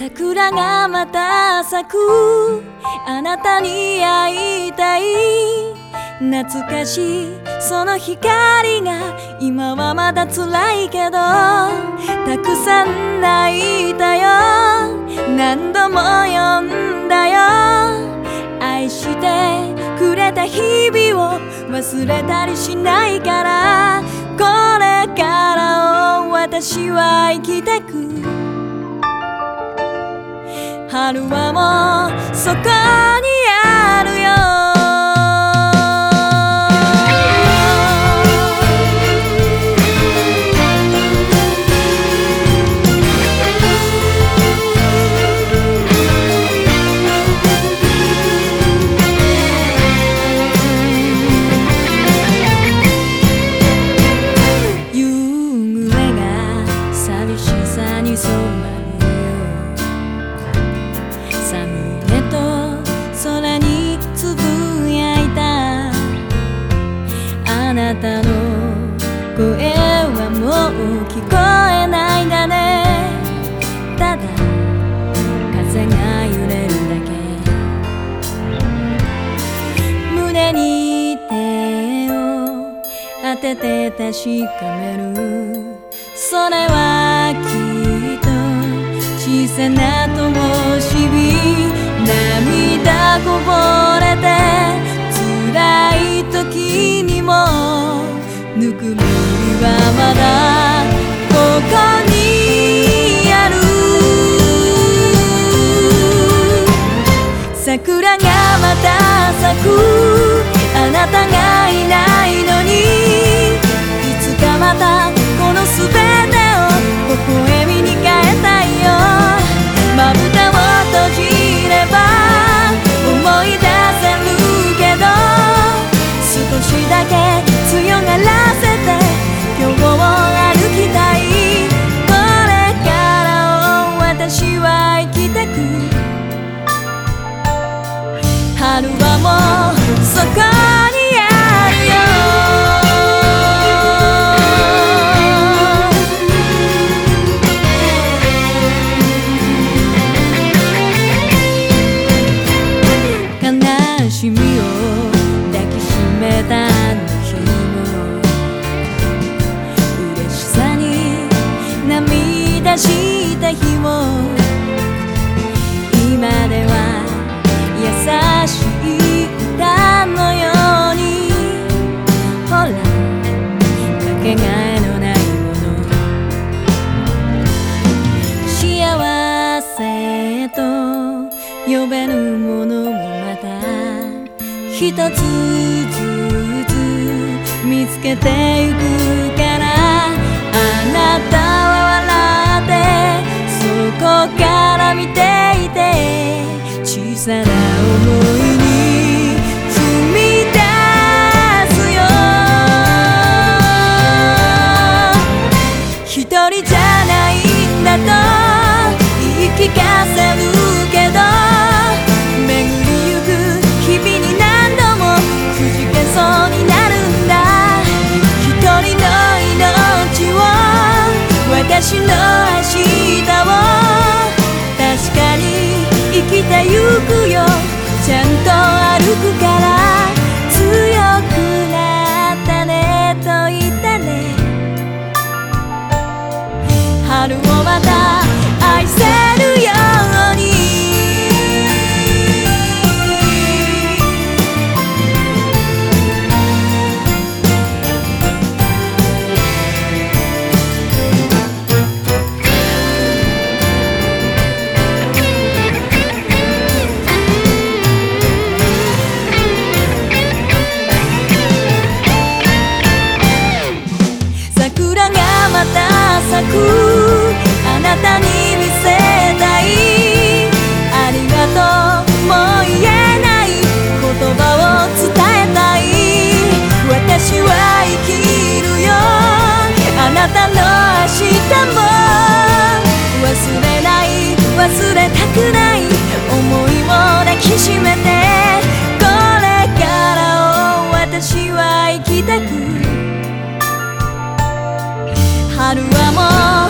桜がまた咲く。あなたに会いたい。懐かしい。その光が今はまだ辛いけどたくさん泣いたよ。何度も読んだよ。愛してくれた日々を忘れたりしないから。これからを私は生きて春はもうそこに聞こえないんだね。ただ風が揺れるだけ。胸に手を当てて確かめる。それはきっと小さな灯火。涙こぼれて辛い時にも。ぬくもりはまだく。あなたがいない。呼べぬものもまた一つずつ見つけてゆくからあなた春をまた。愛せ。る明日も忘れない忘れたくない思いを抱きしめてこれからを私は生きたくる春はもう